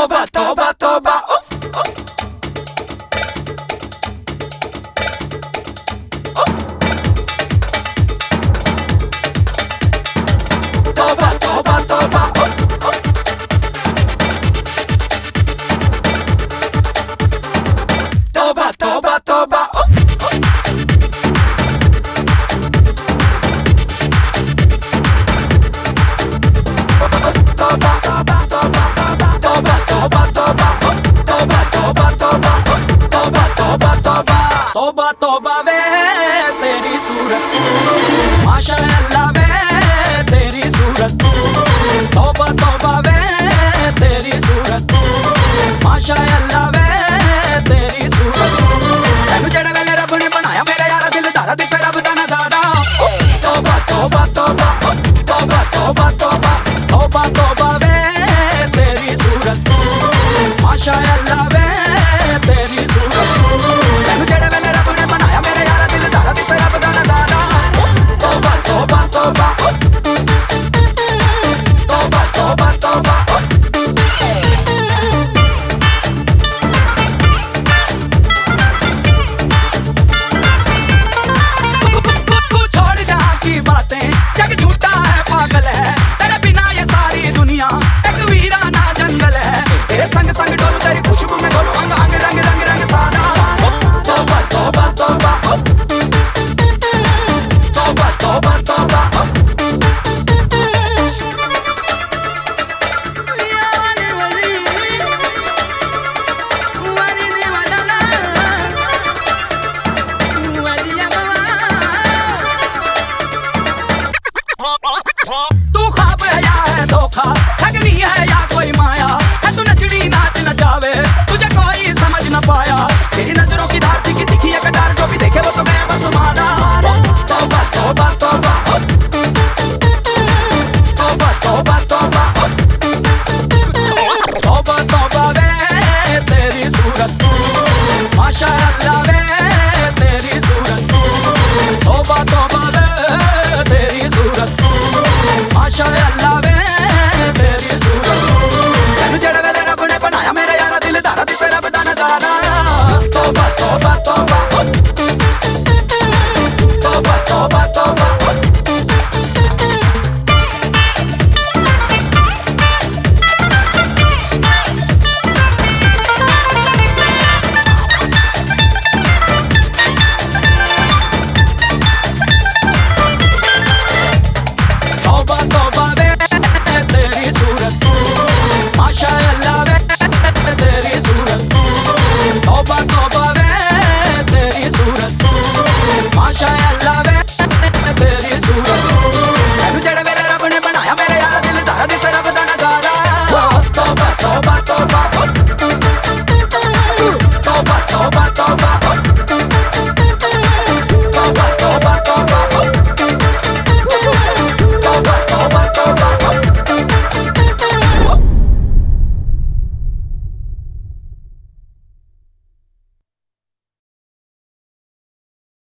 toba, toba, toba. Oof, oof. Oof. Toba. तोबा तोबा तोबा तोबा वे, तेरी सूरत। माशा अल्लाह वे, तेरी सूरत। तोबा तोबा वे, तेरी सूरत। माशा वे, तेरी सूरत। तेन जेड़े वेले रब ने बनाया, मेरे यार दिल दादा दिस रब दा नज़ारा। तोबा तोबा तोबा तोबा तोबा तोबा तोबा तोबा वे, तेरी सूरत। माशा अल्लाह वे, तेरी потом copa, copa,